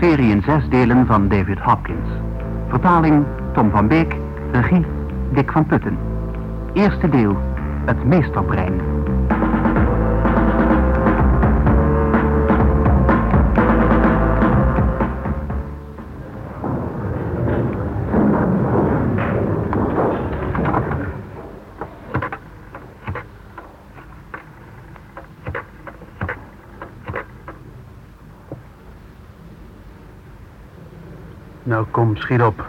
Hoorspelserie in zes delen van David Hopkins. Vertaling Tom van Beek, regie Dick van Putten. Eerste deel, het meesterbrein. Nou, kom, schiet op.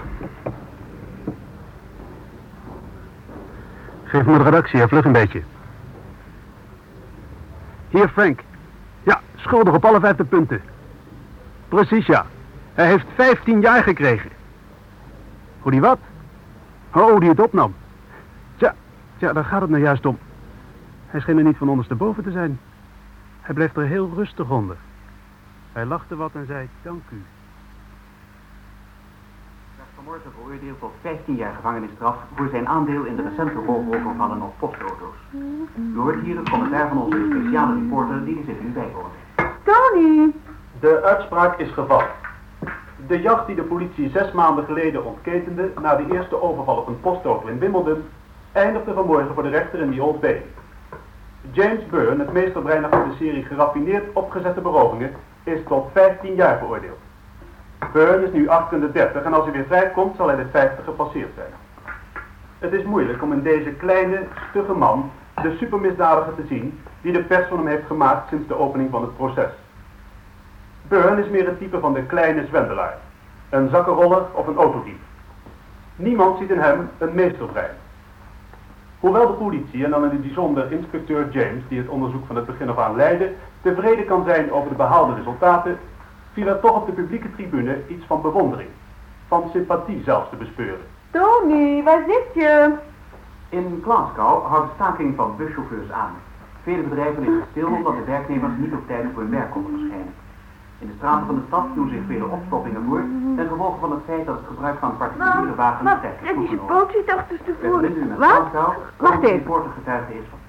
Geef me de redactie, hè, vlug een beetje. Hier, Frank. Ja, schuldig op alle vijfde punten. Precies, ja. Hij heeft 15 jaar gekregen. Hoe die wat? Oh, die het opnam. Tja, tja, daar gaat het nou juist om. Hij scheen er niet van ondersteboven te zijn. Hij bleef er heel rustig onder. Hij lachte wat en zei, dank u. vanmorgen veroordeeld tot 15 jaar gevangenisstraf voor zijn aandeel in de recente rofovervallen op postauto's. U hoort hier het commentaar van onze speciale reporter die er zich nu bijwoont. Tony! De uitspraak is gevallen. De jacht die de politie zes maanden geleden ontketende na de eerste overval op een postauto in Wimbledon eindigde vanmorgen voor de rechter in the Old Bailey. James Byrne, het meesterbrein van de serie geraffineerd opgezette berovingen, is tot 15 jaar veroordeeld. Byrne is nu 38 en als hij weer vrijkomt zal hij de 50 gepasseerd zijn. Het is moeilijk om in deze kleine, stugge man de supermisdadiger te zien die de pers van hem heeft gemaakt sinds de opening van het proces. Byrne is meer het type van de kleine zwendelaar. Een zakkenroller of een autodief. Niemand ziet in hem een meesterbrein. Hoewel de politie, en dan in het bijzonder inspecteur James, die het onderzoek van het begin af aan leidde, tevreden kan zijn over de behaalde resultaten, viel er toch op de publieke tribune iets van bewondering. Van sympathie zelfs te bespeuren. Tony, waar zit je? In Glasgow houdt de staking van buschauffeurs aan. Vele bedrijven liggen stil omdat de werknemers niet op tijd voor hun werk konden verschijnen. In de straten van de stad doen zich vele opstoppingen voor, ten gevolge van het feit dat het gebruik van particuliere wagens sterk is zit achterstevoren. U met Wat? Wacht even. is van.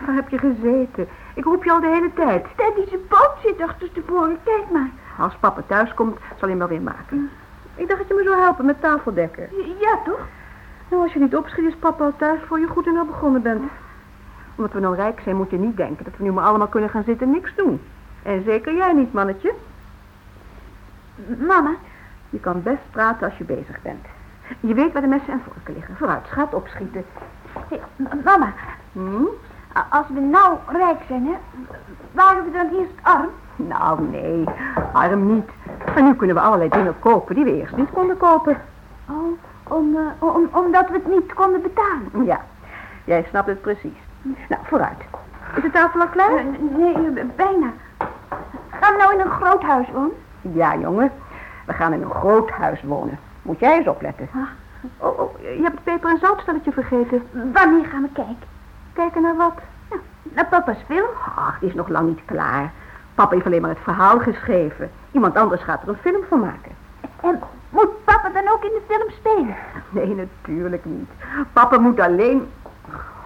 Waar heb je gezeten? Ik roep je al de hele tijd. Steady, zijn poot zit achterstevoren. Kijk maar. Als papa thuis komt, zal hij hem wel weer maken. Ik dacht dat je me zou helpen met tafeldekken. Ja, toch? Nou, als je niet opschiet, is papa al thuis voor je goed en al begonnen bent. Omdat we nou rijk zijn, moet je niet denken dat we nu maar allemaal kunnen gaan zitten en niks doen. En zeker jij niet, mannetje. Mama, je kan best praten als je bezig bent. Je weet waar de messen en vorken liggen. Vooruit, schat, opschieten. mama, hm? Als we nou rijk zijn, hè, waren we dan eerst arm? Nou, nee, arm niet. Maar nu kunnen we allerlei dingen kopen die we eerst niet konden kopen. Oh, om, eh, om, omdat we het niet konden betalen? Ja, jij snapt het precies. Nou, vooruit. Is de tafel al klaar? nee, bijna. Gaan we nou in een groot huis wonen? Ja, jongen. We gaan in een groot huis wonen. Moet jij eens opletten. Oh, oh, je hebt het peper- en zoutstelletje vergeten. Wanneer gaan we kijken? Kijken naar wat? Ja, naar papa's film. Ach, die is nog lang niet klaar. Papa heeft alleen maar het verhaal geschreven. Iemand anders gaat er een film van maken. En moet papa dan ook in de film spelen? Nee, natuurlijk niet. Papa moet alleen...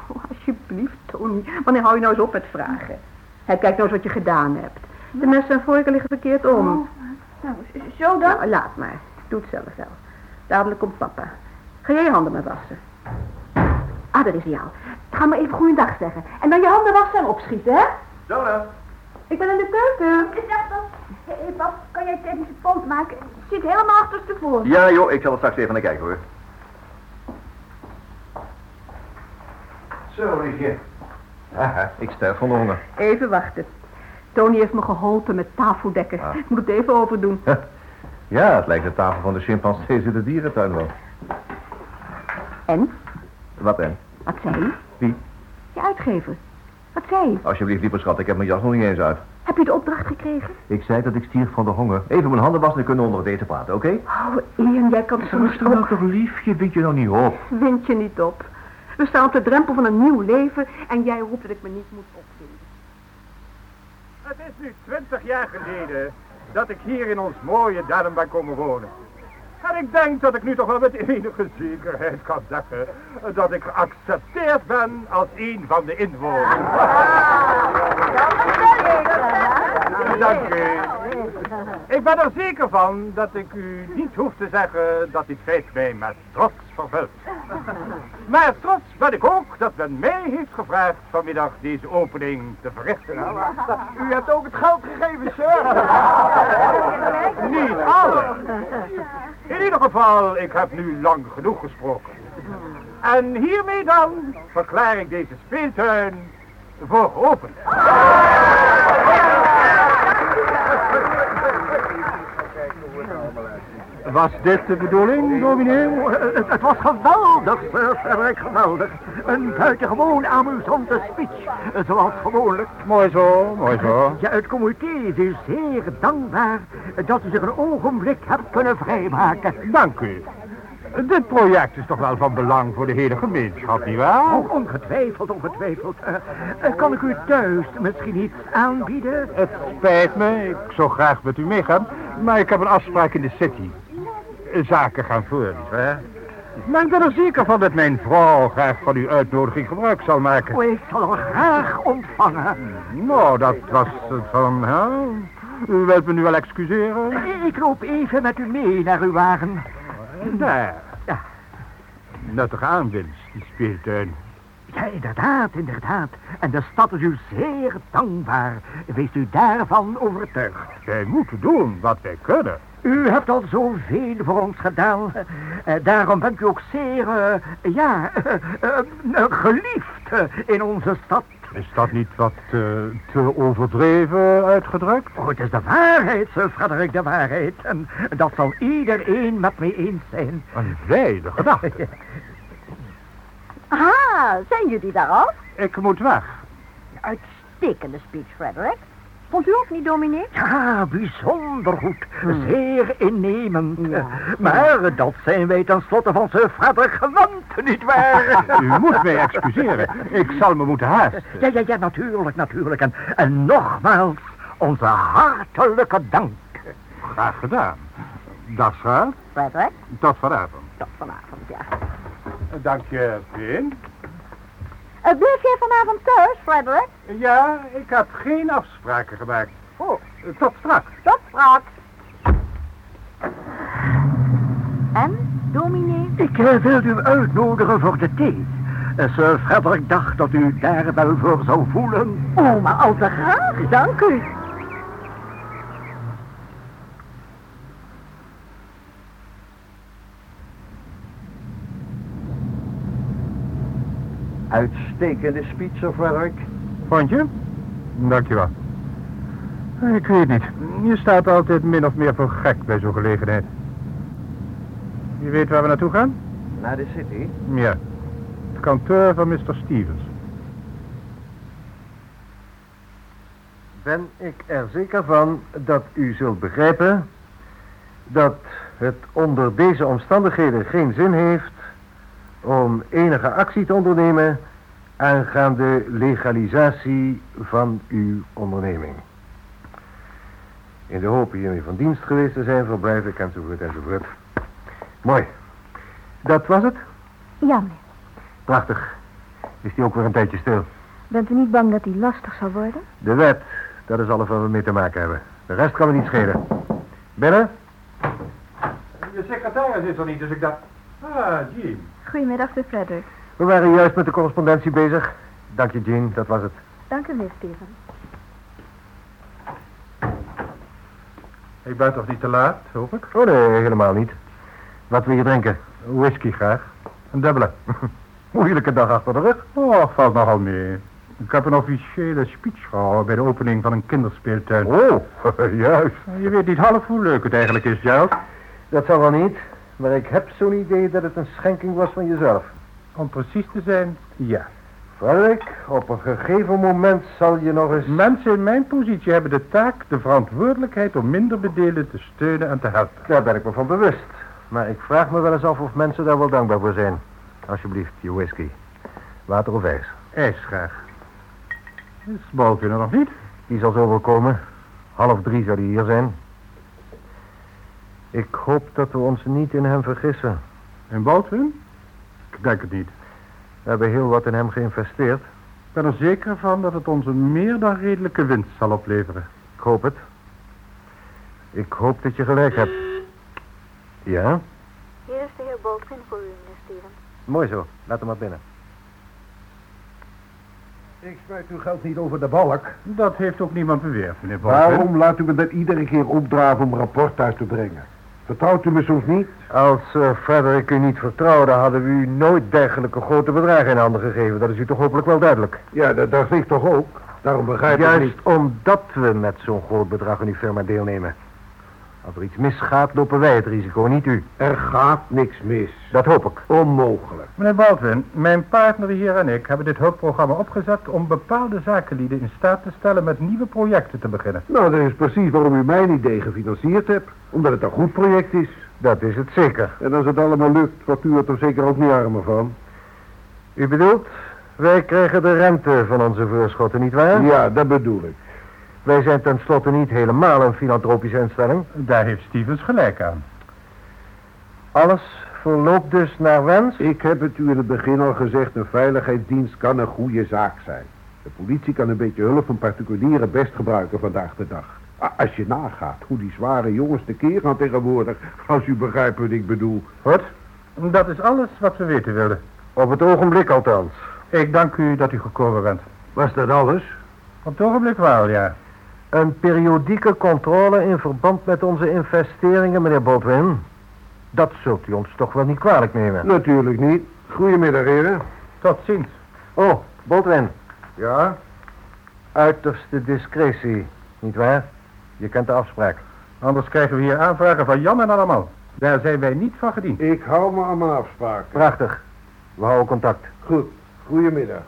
Oh, alsjeblieft, Tony. Wanneer hou je nou eens op met vragen? Hij kijkt nou eens wat je gedaan hebt. De messen en vorken liggen verkeerd om. nou, zo dan? Nou, laat maar. Doe het zelf wel. Dadelijk komt papa. Ga jij je handen maar wassen. Ah, daar is hij al. Ga maar even goeiedag zeggen. En dan je handen wassen en opschieten, hè? Donna! Ik ben in de keuken. Ik dacht dat... Hé, pap, kan jij tijdens de poot maken? Het zit helemaal achterstevoren. Ja joh, ik zal er straks even naar kijken hoor. Zo, liefje. Haha, ik sterf van de honger. Even wachten. Tony heeft me geholpen met tafeldekken. Ah. Ik moet het even overdoen. Ja, het lijkt de tafel van de chimpansees in de dierentuin wel. En? Wat en? Wat zei hij? Wie? Je uitgever. Wat zei hij? Alsjeblieft, lieve schat, ik heb mijn jas nog niet eens uit. Heb je de opdracht gekregen? Ik zei dat ik stierf van de honger. Even mijn handen wassen en kunnen we onder het eten praten, oké? Oh, Ian, jij kan soms Rustig nou ook... toch, liefje, bied je nou niet op. Wind je niet op. We staan op de drempel van een nieuw leven en jij roept dat ik me niet moet opvinden. Het is nu twintig jaar geleden dat ik hier in ons mooie ben komen wonen. En ik denk dat ik nu toch wel met enige zekerheid kan zeggen dat ik geaccepteerd ben als een van de inwoners. dank u. Ik ben er zeker van dat ik u niet hoef te zeggen dat dit feit mij met trots vervult. Maar trots ben ik ook dat men mij heeft gevraagd vanmiddag deze opening te verrichten. U hebt ook het geld gegeven, sir. Niet alle. In ieder geval, ik heb nu lang genoeg gesproken. En hiermee dan verklaar ik deze speeltuin voor geopend. Was dit de bedoeling, dominee? Het, het was geweldig, sir Frederik, geweldig. Een buitengewoon amusante speech, eh, zoals gewoonlijk. Mooi zo, mooi zo. Ja, het comité is u zeer dankbaar dat u zich een ogenblik hebt kunnen vrijmaken. Dank u. Dit project is toch wel van belang voor de hele gemeenschap, nietwaar? Oh, ongetwijfeld, ongetwijfeld. Eh, eh, kan ik u thuis misschien iets aanbieden? Het spijt me, ik zou graag met u meegaan, maar ik heb een afspraak in de city. Zaken gaan voor, nietwaar? Maar ik ben er zeker van dat mijn vrouw graag van uw uitnodiging gebruik zal maken. Oh, ik zal haar graag ontvangen. Nou, dat was het van, hè? U wilt me nu wel excuseren? Eh, Ik loop even met u mee naar uw wagen. Daar. Ja. Nuttige aanwinst, die speeltuin. Ja, inderdaad, inderdaad. En de stad is u zeer dankbaar. Wees u daarvan overtuigd. Wij moeten doen wat wij kunnen. U hebt al zoveel voor ons gedaan. Eh, daarom bent u ook zeer, eh, ja, eh, geliefd in onze stad. Is dat niet wat te overdreven uitgedrukt? Oh, het is de waarheid, Frederik, de waarheid. En dat zal iedereen met mij eens zijn. Een wijde gedachte. Ah, zijn jullie daar al? Ik moet weg. Uitstekende speech, Frederick. Vond u ook niet, dominee? Ja, bijzonder goed. Zeer innemend. Ja. Maar dat zijn wij tenslotte van Sir Frederik gewend, nietwaar? U moet mij excuseren. Ik zal me moeten haasten. Ja, ja, ja, natuurlijk, natuurlijk. En, en nogmaals, onze hartelijke dank. Graag gedaan. Dag, schat. Frederick? Tot vanavond. Tot vanavond, ja. Dank je, Pin. Uh, blijf jij vanavond thuis, Frederick? Ja, ik heb geen afspraken gemaakt. Oh, Tot straks. tot straks. En, dominee? Ik eh, wil u uitnodigen voor de thee. Eh, Sir Frederik dacht dat u daar wel voor zou voelen. Oh, maar al te graag, dank u. Uitstekende speech, Sir Frederick. Vond je? Dankjewel. Ik weet niet. Je staat altijd min of meer voor gek bij zo'n gelegenheid. Je weet waar we naartoe gaan? Naar de city? Ja. Het kantoor van Mr. Stevens. ben ik er zeker van dat u zult begrijpen dat het onder deze omstandigheden geen zin heeft om enige actie te ondernemen aangaande legalisatie van uw onderneming. In de hoop hiermee van dienst geweest te zijn, verblijf ik enzovoort enzovoort. Mooi. Dat was het? Ja, meneer. Prachtig. Is die ook weer een tijdje stil? Bent u niet bang dat hij lastig zal worden? De wet, dat is alles waar we mee te maken hebben. De rest kan me niet schelen. Binnen? Je secretaris is er niet, dus ik dacht... Ah, Jean. Goedemiddag, Sir Frederick. We waren juist met de correspondentie bezig. Dank je, Jean, dat was het. Dank u, meneer Steven. Ik ben toch niet te laat, hoop ik? Oh nee, helemaal niet. Wat wil je drinken? Whisky graag. Een dubbele. Moeilijke dag achter de rug. Oh, valt nogal mee. Ik heb een officiële speech gehouden bij de opening van een kinderspeeltuin. Oh, juist. Je weet niet half hoe leuk het eigenlijk is, Giles. Dat zal wel niet. Maar ik heb zo'n idee dat het een schenking was van jezelf. Om precies te zijn, ja. Frederik, op een gegeven moment zal je nog eens... Mensen in mijn positie hebben de taak, de verantwoordelijkheid om minder bedeelden te steunen en te helpen. Daar ben ik me van bewust. Maar ik vraag me wel eens af of mensen daar wel dankbaar voor zijn. Alsjeblieft, je whisky. Water of ijs. IJs graag. Is Baldwin er nog niet? Die zal zo wel komen. Half drie zou die hier zijn. Ik hoop dat we ons niet in hem vergissen. In Baldwin? Ik denk het niet. We hebben heel wat in hem geïnvesteerd. Ik ben er zeker van dat het ons een meer dan redelijke winst zal opleveren. Ik hoop het. Ik hoop dat je gelijk hebt. Ja? Hier is de heer Baldwin voor u, meneer Stevens. Mooi zo. Laat hem maar binnen. Ik smijt uw geld niet over de balk. Dat heeft ook niemand beweerd, meneer Baldwin. Waarom laat u me dat iedere keer opdraven om rapport uit te brengen? Vertrouwt u me soms niet? Als uh, Frederick u niet vertrouwde, hadden we u nooit dergelijke grote bedragen in handen gegeven. Dat is u toch hopelijk wel duidelijk. Ja, dat dacht ik toch ook. Daarom begrijp ik Juist niet. omdat we met zo'n groot bedrag aan die firma deelnemen. Als er iets misgaat, lopen wij het risico, niet u. Er gaat niks mis. Dat hoop ik. Onmogelijk. Meneer Baldwin, mijn partner hier en ik hebben dit hulpprogramma opgezet om bepaalde zakenlieden in staat te stellen met nieuwe projecten te beginnen. Nou, dat is precies waarom u mijn idee gefinancierd hebt. Omdat het een goed project is. Dat is het zeker. En als het allemaal lukt, wordt u er toch zeker ook niet armer van? U bedoelt, wij krijgen de rente van onze voorschotten, nietwaar? Ja, dat bedoel ik. Wij zijn tenslotte niet helemaal een filantropische instelling. Daar heeft Stevens gelijk aan. Alles verloopt dus naar wens. Ik heb het u in het begin al gezegd, een veiligheidsdienst kan een goede zaak zijn. De politie kan een beetje hulp van particulieren best gebruiken vandaag de dag. Als je nagaat hoe die zware jongens tekeer gaan tegenwoordig, als u begrijpt wat ik bedoel. Wat? Dat is alles wat we weten wilden. Op het ogenblik althans. Ik dank u dat u gekomen bent. Was dat alles? Op het ogenblik wel, ja. Een periodieke controle in verband met onze investeringen, meneer Baldwin. Dat zult u ons toch wel niet kwalijk nemen. Natuurlijk niet. Goedemiddag, heren. Tot ziens. Oh, Baldwin. Ja? Uiterste discretie, nietwaar? Je kent de afspraak. Anders krijgen we hier aanvragen van Jan en allemaal. Daar zijn wij niet van gediend. Ik hou me aan mijn afspraken. Prachtig. We houden contact. Goed. Goedemiddag.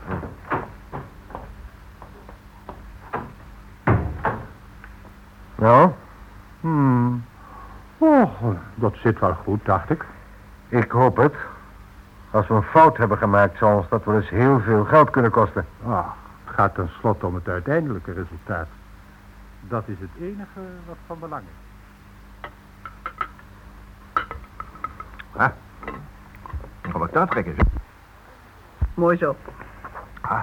Nou, Hmm. Oh, dat zit wel goed, dacht ik. ik hoop het. Als we een fout hebben gemaakt, zal ons dat wel eens heel veel geld kunnen kosten. Ah, het gaat tenslotte om het uiteindelijke resultaat. Dat is het enige wat van belang is. Zal ik dat trekken? Mooi zo. Ah.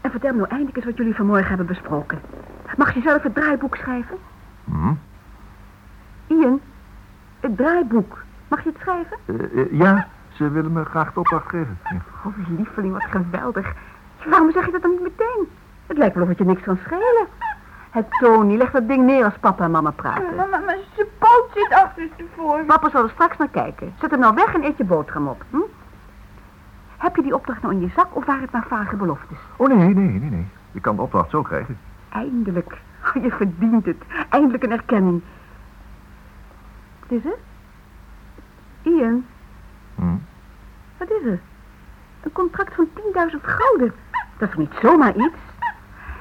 En vertel me nou eindelijk eens wat jullie vanmorgen hebben besproken. Mag je zelf het draaiboek schrijven? Hm? Ian, het draaiboek. Mag je het schrijven? Eh, eh, ja, ze willen me graag de opdracht geven. Ja. Oh, lieveling, wat geweldig. Waarom zeg je dat dan niet meteen? Het lijkt wel of het je niks kan schelen. Het Tony, leg dat ding neer als papa en mama praten. Mama, maar zijn poot zit achterstevoren. Papa zal er straks naar kijken. Zet hem nou weg en eet je boterham op. Hm? Heb je die opdracht nou in je zak of waren het maar vage beloftes? Oh nee, nee, nee, nee. Je kan de opdracht zo krijgen. Eindelijk. Je verdient het. Eindelijk een erkenning. Wat is er? Ian, Hm? wat is er? Een contract van 10.000 gouden. Dat is niet zomaar iets?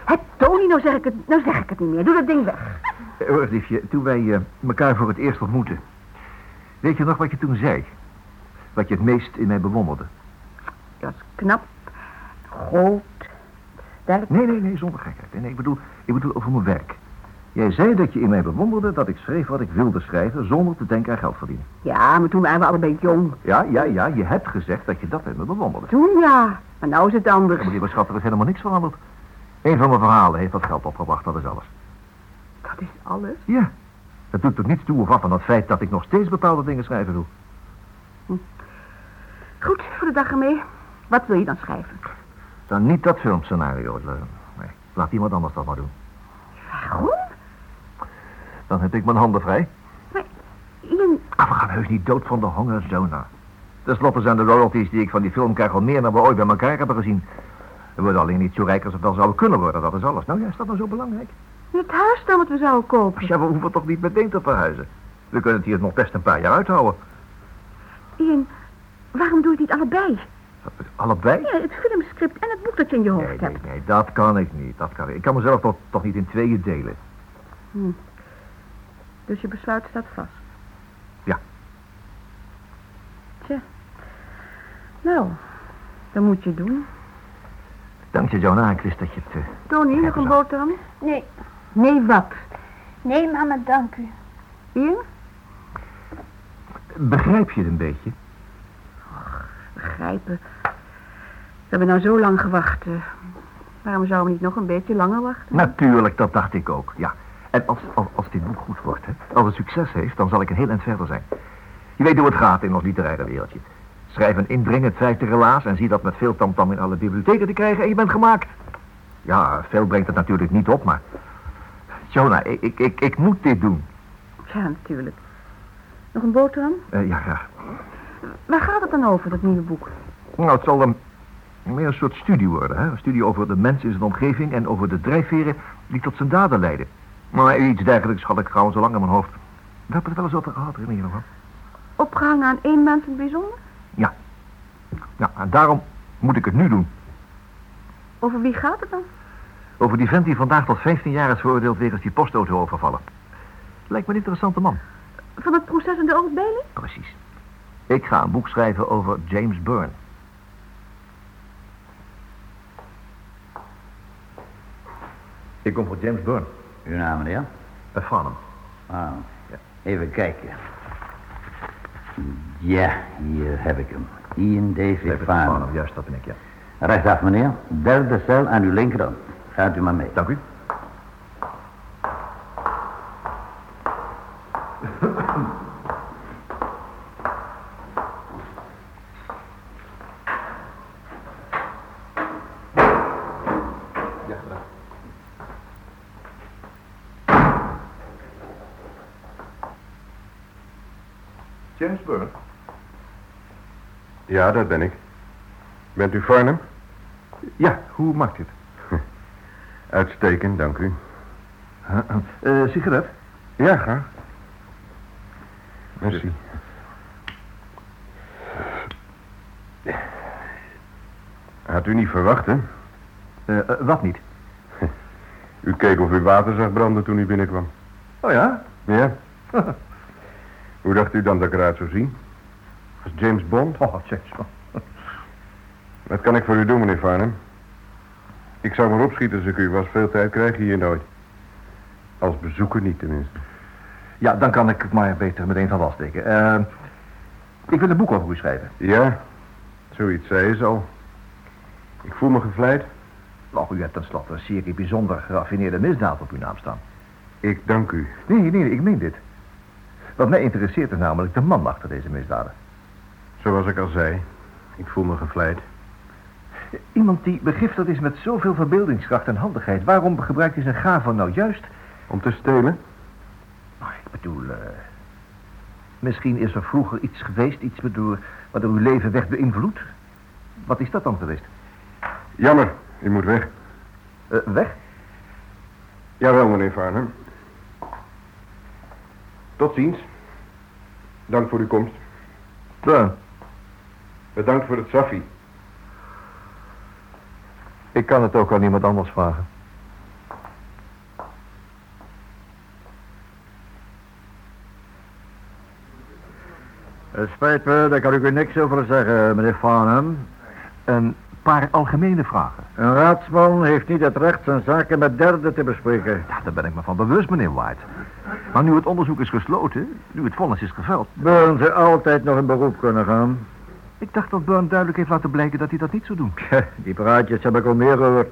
Het Tony, nou zeg ik het, nou zeg ik het niet meer. Doe dat ding weg. Eh, eens, liefje, toen wij eh, elkaar voor het eerst ontmoetten. Weet je nog wat je toen zei? Wat je het meest in mij bewonderde? Dat is knap. Groot. Sterk. Nee, nee, nee, zonder gekheid. Nee, nee, ik bedoel, ik bedoel over mijn werk. Jij zei dat je in mij bewonderde dat ik schreef wat ik wilde schrijven zonder te denken aan geld verdienen. Ja, maar toen waren we allebei jong. Ja, ja, ja, je hebt gezegd dat je dat in me bewonderde. Toen ja. Maar nou is het anders. Maar liever schat, er is helemaal niks veranderd. Een van mijn verhalen heeft wat geld opgebracht, dat is alles. Dat is alles. Ja, dat doet toch niets toe of af van het feit dat ik nog steeds bepaalde dingen schrijven doe. Goed, voor de dag ermee. Wat wil je dan schrijven? Dan niet dat filmscenario. Nee, laat iemand anders dat maar doen. Dan heb ik mijn handen vrij. Ian, Ah, we gaan heus niet dood van de honger, Jonah. Ten slotte zijn de royalties die ik van die film krijg al meer dan we ooit bij elkaar hebben gezien. We worden alleen niet zo rijk als we wel zouden kunnen worden, dat is alles. Nou ja, is dat nou zo belangrijk? het huis dan wat we zouden kopen. Ja, we hoeven toch niet meteen te verhuizen. We kunnen het hier nog best een paar jaar uithouden. Ian, waarom doe je het niet allebei? Allebei? Ja, het filmscript en het boek dat je in je hoofd Nee, nee, hebt. nee, dat kan ik niet. Dat kan ik. ik kan mezelf toch, toch niet in tweeën delen. Dus je besluit staat vast. Ja. Tja. Nou, dan moet je doen. Dank je, Jonah. Ik wist dat je het... eh, Tony, nog een boterham? Nee, Nee, wat? nee mama, dank u. Ian? Begrijp je het een beetje? Begrijpen. We hebben nou zo lang gewacht. eh. waarom zouden we niet nog een beetje langer wachten? Natuurlijk, dat dacht ik ook, ja. En als, als, als dit boek goed wordt, hè, als het succes heeft, dan zal ik een heel eind verder zijn. Je weet hoe het gaat in ons literaire wereldje. Schrijf een indringend vijfde relaas en zie dat met veel tamtam in alle bibliotheken te krijgen en je bent gemaakt. Ja, veel brengt het natuurlijk niet op, maar... Jonah, ik, ik, ik, ik moet dit doen. Ja, natuurlijk. Nog een boterham? Eh, ja, ja. Waar gaat het dan over, dat nieuwe boek? Nou, het zal een, meer een soort studie worden, hè? Een studie over de mens in zijn omgeving en over de drijfveren die tot zijn daden leiden. Maar iets dergelijks had ik trouwens al lang in mijn hoofd. We hebben het wel eens over gehad, herinner je nog wel? Opgehangen aan één mens in het bijzonder? Ja. Ja, en daarom moet ik het nu doen. Over wie gaat het dan? Over die vent die vandaag tot 15 jaar is veroordeeld wegens die postauto overvallen. Lijkt me een interessante man. Van het proces in de Bailey? Precies. Ik ga een boek schrijven over James Byrne. Ik kom voor James Byrne. Uw naam, meneer? Farnham. Ah, even kijken. Ja, hier heb ik hem. Ian David. Farnham, juist, dat ben ik, ja. Rechtsaf, meneer. Derde cel aan uw linkerhand. Gaat u maar mee. Dank u. Ja, gedaan. James Byrne? Ja, dat ben ik. Bent u Farnham? Ja, hoe maakt het? Uitstekend, dank u. Eh, sigaret? Ja, graag. Merci. Had u niet verwacht, hè? Eh, eh, wat niet? U keek of u water zag branden toen u binnenkwam. Oh ja? Ja? Hoe dacht u dan dat ik eruit zou zien? Als James Bond? Oh, James Bond. Wat kan ik voor u doen, meneer Farnham? Ik zou maar opschieten als ik u was. Veel tijd krijg je hier nooit. Als bezoeker niet, tenminste. Ja, dan kan ik het maar beter meteen van wal steken. Eh, ik wil een boek over u schrijven. Ja, zoiets zei ze al. Ik voel me gevleid. Nou, u hebt tenslotte een serie bijzonder geraffineerde misdaad op uw naam staan. Ik dank u. Nee, nee, ik meen dit. Wat mij interesseert is namelijk de man achter deze misdaden. Zoals ik al zei, ik voel me gevleid. Iemand die begiftigd is met zoveel verbeeldingskracht en handigheid. Waarom gebruikt hij zijn gaven nou juist? Om te stelen? Nou, ik bedoel, eh, misschien is er vroeger iets geweest, iets waardoor, waardoor uw leven werd beïnvloed. Wat is dat dan geweest? Jammer, u moet weg. Eh, weg? Jawel, meneer Farnham. Tot ziens. Dank voor uw komst. Ja. Bedankt voor het saffie. Ik kan het ook aan iemand anders vragen. Het spijt me, daar kan ik u niks over zeggen, meneer Farnham. Een paar algemene vragen. Een raadsman heeft niet het recht zijn zaken met derden te bespreken. Ja, daar ben ik me van bewust, meneer White. Maar nu het onderzoek is gesloten, nu het vonnis is geveld... Burn ze altijd nog in beroep kunnen gaan. Ik dacht dat Burn duidelijk heeft laten blijken dat hij dat niet zou doen. Tja, die praatjes heb ik al meer gehoord.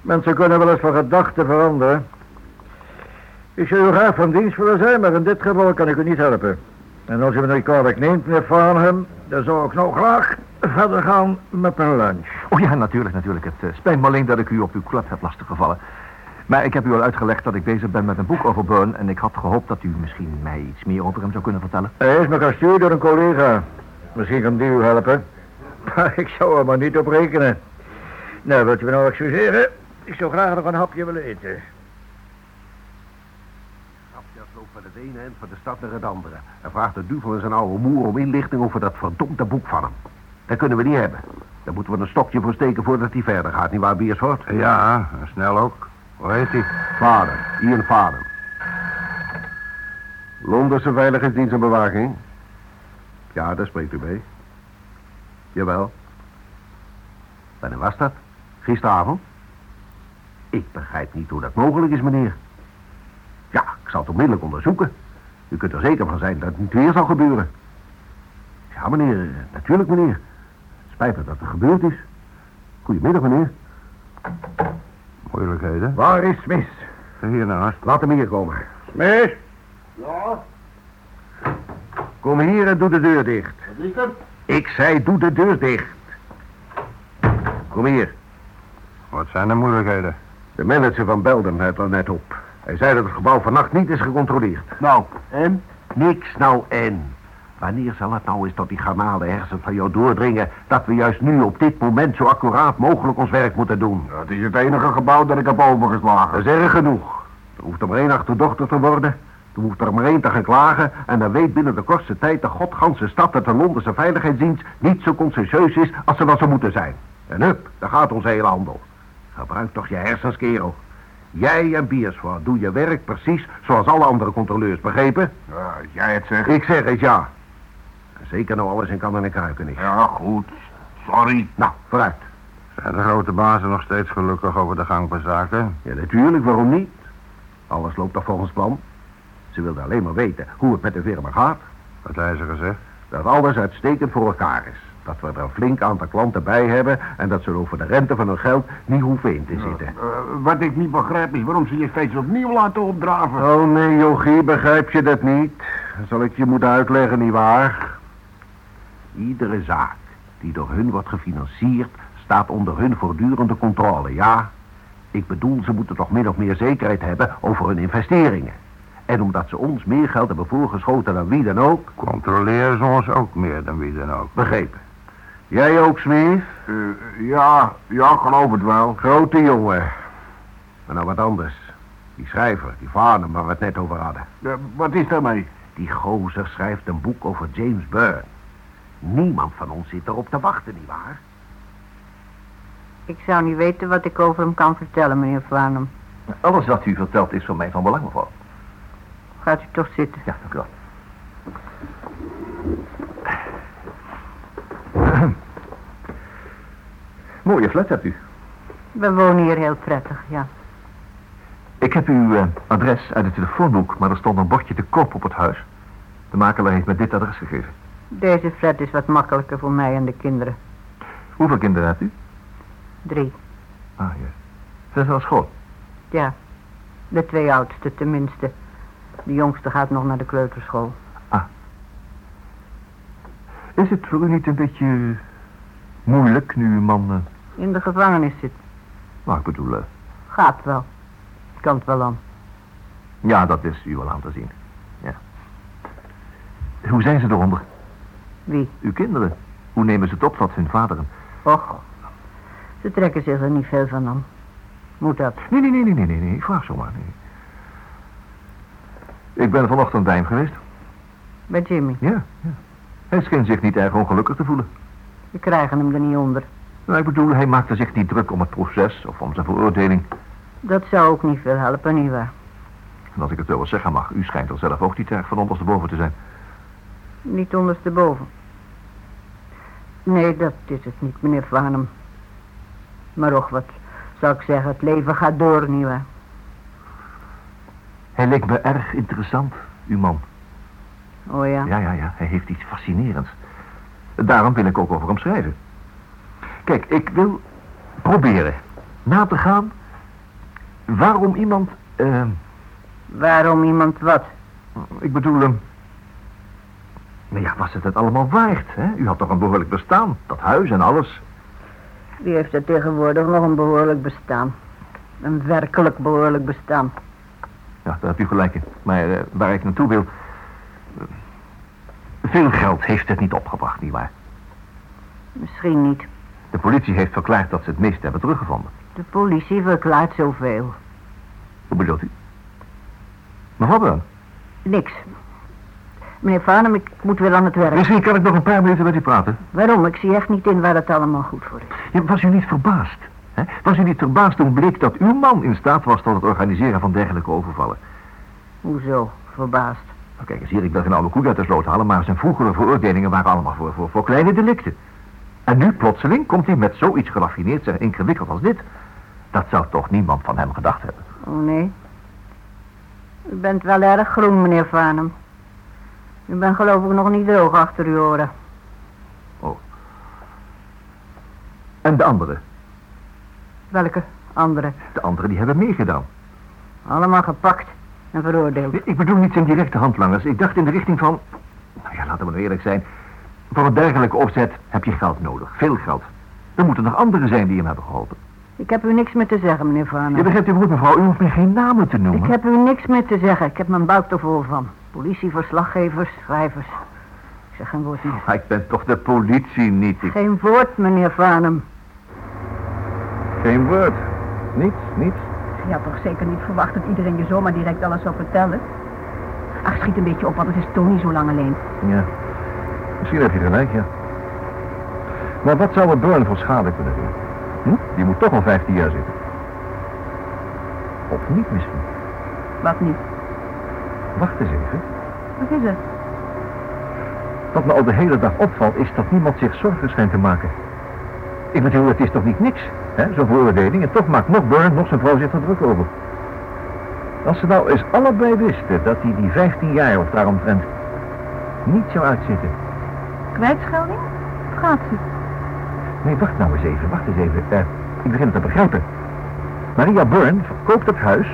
Mensen kunnen wel eens van gedachten veranderen. Ik zou u graag van dienst willen zijn, maar in dit geval kan ik u niet helpen. En als u me niet kwalijk neemt, meneer Farnham, dan zou ik nou graag verder gaan met mijn lunch. Oh ja, natuurlijk, natuurlijk. Het eh, spijt me alleen dat ik u op uw klep heb lastiggevallen. Maar ik heb u al uitgelegd dat ik bezig ben met een boek over Burn... en ik had gehoopt dat u misschien mij iets meer over hem zou kunnen vertellen. Hij is me gestuurd door een collega. Misschien kan die u helpen. Maar ik zou er maar niet op rekenen. Nou, wilt u me nou excuseren? Ik zou graag nog een hapje willen eten. Abjas loopt van het ene eind van de stad naar het andere. En vraagt de duvel en zijn oude moer om inlichting over dat verdomde boek van hem. Dat kunnen we niet hebben. Daar moeten we een stokje voor steken voordat hij verder gaat, nietwaar, Beersfort? Ja, snel ook. Hoe heet hij? Vader. Ian Vader. Londense Veiligheidsdienst en Bewaking. Ja, daar spreekt u mee. Jawel. Wanneer was dat? Gisteravond? Ik begrijp niet hoe dat mogelijk is, meneer. Ja, ik zal het onmiddellijk onderzoeken. U kunt er zeker van zijn dat het niet weer zal gebeuren. Ja, meneer, natuurlijk, meneer. Spijt me dat het gebeurd is. Goedemiddag, meneer. Moeilijkheden. Waar is mis? Hier naast. Laat hem hier komen. Smees, Ja, Kom hier en doe de deur dicht. wat is? Ik zei, doe de deur dicht. Kom hier. wat zijn de moeilijkheden? De manager van Belden heeft er net op. Hij zei dat het gebouw vannacht niet is gecontroleerd. Nou, en? Niks nou en. Wanneer zal het nou eens tot die garnale hersens van jou doordringen... dat we juist nu op dit moment zo accuraat mogelijk ons werk moeten doen? Dat is het enige gebouw dat ik heb overgeslagen. Dat is erg genoeg. Er hoeft er maar één achterdochter te worden. Er hoeft er maar één te gaan klagen... en dan weet binnen de kortste tijd de godganse stad... dat de Londense veiligheidsdienst niet zo consciëntieus is... als ze dat zou moeten zijn. En hup, daar gaat onze hele handel. Gebruik toch je hersens, kerel. Jij en Biersvoort doe je werk precies zoals alle andere controleurs, begrepen? Ja, als jij het zegt. Ik zeg het ja. Zeker nou alles in kan en in kruiken niet. Ja, goed. Sorry. Nou, vooruit. Zijn de grote bazen nog steeds gelukkig over de gang van zaken? Ja, natuurlijk, waarom niet? Alles loopt toch volgens plan? Ze wilden alleen maar weten hoe het met de firma gaat. Wat hebben ze gezegd? Dat alles uitstekend voor elkaar is. Dat we er een flink aantal klanten bij hebben... en dat ze er over de rente van hun geld niet hoeven in te zitten. Eh, wat ik niet begrijp is waarom ze je steeds opnieuw laten opdraven. Oh nee, Jochie, begrijp je dat niet? Zal ik je moeten uitleggen, nietwaar? Iedere zaak die door hun wordt gefinancierd... staat onder hun voortdurende controle, ja? Ik bedoel, ze moeten toch min of meer zekerheid hebben over hun investeringen. En omdat ze ons meer geld hebben voorgeschoten dan wie dan ook... Controleren ze ons ook meer dan wie dan ook. Begrepen. Jij ook, Smith? Eh, ja, ja, geloof het wel. Grote jongen. Maar nou wat anders. Die schrijver, die vader waar we het net over hadden. Wat is daarmee? Die gozer schrijft een boek over James Byrne. Niemand van ons zit erop te wachten, nietwaar? Ik zou niet weten wat ik over hem kan vertellen, meneer Farnham. Alles wat u vertelt is voor mij van belang, mevrouw. Gaat u toch zitten. Ja, dank u wel. Mooie flat hebt u. We wonen hier heel prettig, ja. Ik heb uw eh, adres uit het telefoonboek, maar er stond een bordje te koop op het huis. De makelaar heeft me dit adres gegeven. Deze flat is wat makkelijker voor mij en de kinderen. Hoeveel kinderen hebt u? Drie. Ah, ja. Zijn ze naar school? Ja. De twee oudste tenminste. De jongste gaat nog naar de kleuterschool. Is het voor u niet een beetje moeilijk nu uw man... eh, In de gevangenis zit. nou, ik bedoel... eh, Gaat wel. Kan het wel aan. ja, dat is u wel aan te zien. Ja. Hoe zijn ze eronder? Wie? Uw kinderen. Hoe nemen ze het op dat hun vaderen... Och. Ze trekken zich er niet veel van aan. Moet dat? Nee, nee, nee, nee, nee, nee, nee. Ik vraag zomaar. Nee. Ik ben vanochtend bij hem geweest. Bij Jimmy. Ja, ja. Hij scheen zich niet erg ongelukkig te voelen. We krijgen hem er niet onder. Nou, ik bedoel, hij maakte zich niet druk om het proces of om zijn veroordeling. Dat zou ook niet veel helpen, nietwaar? En als ik het zo wel zeggen mag, u schijnt er zelf ook niet erg van ondersteboven te zijn. Niet ondersteboven. Nee, dat is het niet, meneer Farnham. Maar och, wat zou ik zeggen, het leven gaat door, nietwaar? Hij leek me erg interessant, uw man. Oh ja? Ja, ja, ja, hij heeft iets fascinerends. Daarom wil ik ook over hem schrijven. Kijk, ik wil proberen na te gaan waarom iemand, eh, Waarom iemand wat? ik bedoel, hem. nou ja, was het het allemaal waard, hè? U had toch een behoorlijk bestaan, dat huis en alles. Die heeft er tegenwoordig nog een behoorlijk bestaan. Een werkelijk behoorlijk bestaan. Ja, daar heb u gelijk in. Maar eh, waar ik naartoe wil... eh, veel geld heeft het niet opgebracht, nietwaar? Misschien niet. De politie heeft verklaard dat ze het meeste hebben teruggevonden. De politie verklaart zoveel. Hoe bedoelt u? Mevrouw Burn, Niks. Meneer Farnham, ik moet weer aan het werk. misschien kan ik nog een paar minuten met u praten. Waarom? Ik zie echt niet in waar het allemaal goed voor is. Ja, was u niet verbaasd? Hè? Was u niet verbaasd toen bleek dat uw man in staat was tot het organiseren van dergelijke overvallen? Hoezo? Verbaasd. Nou, kijk eens hier, ik wil geen oude koe uit de sloot halen, maar zijn vroegere veroordelingen waren allemaal voor, voor, voor kleine delicten. En nu plotseling komt hij met zoiets geraffineerds en ingewikkeld als dit. Dat zou toch niemand van hem gedacht hebben. Oh nee. U bent wel erg groen, meneer Farnham. U bent geloof ik nog niet droog achter uw oren. En de anderen? Welke andere? De anderen die hebben meegedaan. Allemaal gepakt en veroordeeld. Ik bedoel niet zijn directe handlangers. Ik dacht in de richting van... Nou ja, laten we nou eerlijk zijn. Voor een dergelijke opzet heb je geld nodig. Veel geld. Er moeten nog anderen zijn die hem hebben geholpen. Ik heb u niks meer te zeggen, meneer Varno. Je begrijpt u goed, mevrouw. U hoeft mij geen namen te noemen. Ik heb u niks meer te zeggen. Ik heb mijn buik er vol van. Politie, verslaggevers, schrijvers. Ik zeg geen woord meer. Maar ik ben toch de politie niet. Ik... Geen woord, meneer Farnham. Geen woord. Niets, niets. Je had toch zeker niet verwacht dat iedereen je zomaar direct alles zou vertellen? Ach, schiet een beetje op, want het is Tony zo lang alleen. Ja. Misschien heb je gelijk, ja. Maar wat zou het Burn voor schade kunnen doen? Hm? Die moet toch al 15 jaar zitten. Of niet misschien. Wat niet? Wacht eens even. Wat is het? Wat me al de hele dag opvalt is dat niemand zich zorgen schijnt te maken. Ik bedoel, het is toch niet niks, zo'n veroordeling. En toch maakt nog Burn, nog zijn vrouw zich er druk over. Als ze nou eens allebei wisten dat hij die 15 jaar of daaromtrent niet zou uitzitten. Kwijtschelding? Of gaat ze? Nee, wacht nou eens even, wacht eens even. Eh, ik begin het te begrijpen. Maria Byrne verkoopt het huis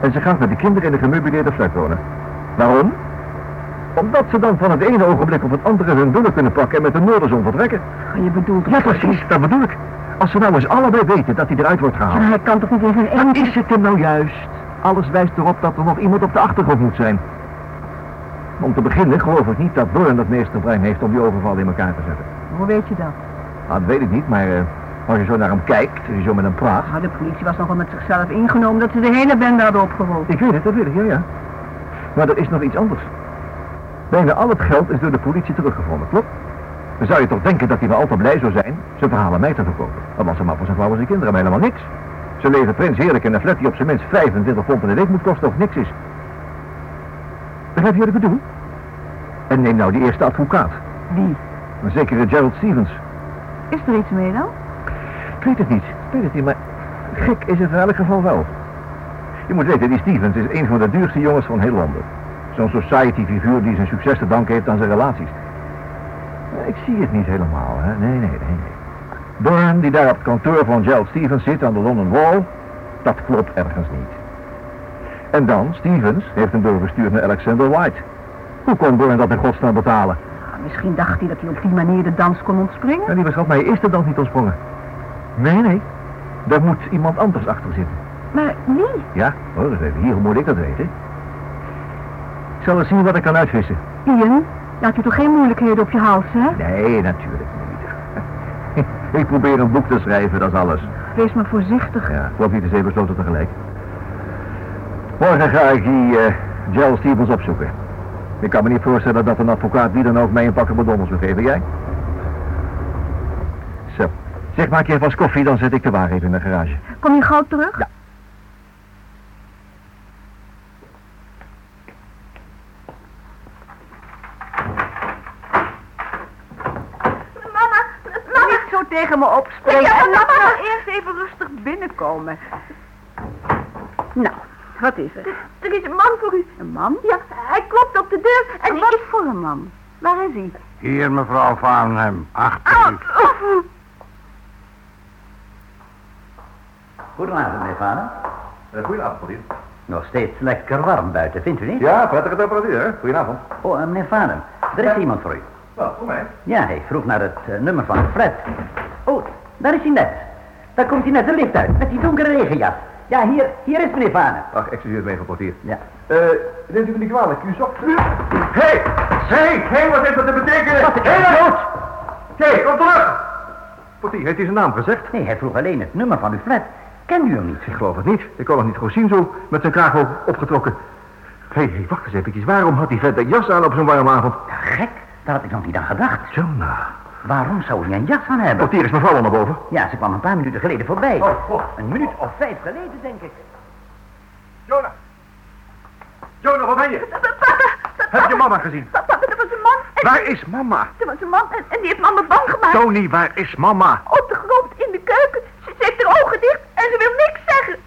en ze gaat met de kinderen in een gemeubileerde flat wonen. Waarom? Omdat ze dan van het ene ogenblik op het andere hun doelen kunnen pakken en met de noorderzon vertrekken. Je bedoelt... Ja, precies, dat bedoel ik. Als ze nou eens allebei weten dat hij eruit wordt gehaald. Hij kan toch niet eens in één... Dan is het hem nou juist. Alles wijst erop dat er nog iemand op de achtergrond moet zijn. Om te beginnen geloof ik niet dat Burn het meesterbrein heeft om die overval in elkaar te zetten. Hoe weet je dat? Nou, dat weet ik niet, maar eh, als je zo naar hem kijkt, als je zo met hem praat... Nou, de politie was nogal met zichzelf ingenomen dat ze de hele bende hadden opgerold. Ik weet het, dat weet ik, ja, ja. Maar er is nog iets anders. Bijna al het geld is door de politie teruggevonden, klopt? Dan zou je toch denken dat hij wel altijd blij zou zijn zijn verhalen mij te verkopen. Dat was hem maar voor zijn vrouw en zijn kinderen, maar helemaal niks. Ze leven prins heerlijk in een flat die op zijn minst 25 pond in de week moet kosten of niks is. Begrijp je wat ik bedoel? En neem nou die eerste advocaat. Wie? Een zekere Gerald Stevens. Is er iets mee dan? Ik weet het niet, ik weet het niet, maar gek is het in elk geval wel. Je moet weten, die Stevens is een van de duurste jongens van heel Londen. Zo'n society figuur die zijn succes te danken heeft aan zijn relaties. Ik zie het niet helemaal, hè. Nee, nee, nee, nee. Burn, die daar op het kantoor van Gerald Stevens zit aan de London Wall, dat klopt ergens niet. En dan, Stevens heeft hem doorgestuurd naar Alexander White. Hoe kon Burn dat in godsnaam betalen? Misschien dacht hij dat hij op die manier de dans kon ontspringen. Ja, lieve schat, maar hij is de dans niet ontsprongen. Nee, nee. Daar moet iemand anders achter zitten. Maar wie? Ja, hoor eens even. Hier, hoe moet ik dat weten? Ik zal eens zien wat ik kan uitvissen. Ian, laat je toch geen moeilijkheden op je hals, hè? Nee, natuurlijk niet. ik probeer een boek te schrijven, dat is alles. Wees maar voorzichtig. Ja, geloof niet de zeven sloten tegelijk. Morgen ga ik die uh, Gerald Stevens opzoeken. Ik kan me niet voorstellen dat een advocaat wie dan ook mij een pakken bedonders wil geven. Jij? Zo. Zeg, maak je even koffie, dan zet ik de wagen even in de garage. Kom je gauw terug? Ja. Mama, mama. Niet zo tegen me opspringen. Ja, en laat mama. nou eerst even rustig binnenkomen. Nou, wat is er? Er is een man voor u. Een man? Ja, hij klopt op de deur en wat voor een man? Waar is hij? Hier, mevrouw Farnham, achter Ah, u. oh. Goedenavond, meneer Vader. Uh, goedenavond, meneer. Nog steeds lekker warm buiten, vindt u niet? Ja, prettige temperatuur, hè? Goedenavond. Oh, eh, meneer Vader, er is iemand voor u. Wat, voor mij? Ja, hij vroeg naar het eh, nummer van de flat. Oh, daar is hij net. Daar komt hij net de lift uit, met die donkere regenjas. Ja, hier, hier is meneer Vader. Ach, excuseer me even, portier. Ja. Eh, neemt u me niet kwalijk, u zocht... Hé! Hé! Hé, wat heeft dat te betekenen? Wat? Hé, dood! Hé, kom terug! Portier, heeft hij zijn naam gezegd? Nee, hij vroeg alleen het nummer van uw flat. Kent u hem niet? Ik geloof het niet. Ik kon hem niet goed zien zo, met zijn kraag op- opgetrokken. Hé, hé, wacht eens eventjes. Waarom had hij vette jas aan op zo'n warme avond? Ja, gek, daar had ik nog niet aan gedacht. Jonah. Waarom zou u een jas aan hebben? Portier is mevrouw al naar boven. Ja, ze kwam een paar minuten geleden voorbij. Oh, een minuut of vijf geleden, denk ik. Jonah! Jonah, waar ben je? Papa! Heb je mama gezien? Papa, er was een man. Waar is mama? Er was een man en, die heeft mama bang gemaakt. Tony, waar is mama? Op de grond, in de keuken. Ze, ze heeft haar ogen dicht en ze wil niks zeggen.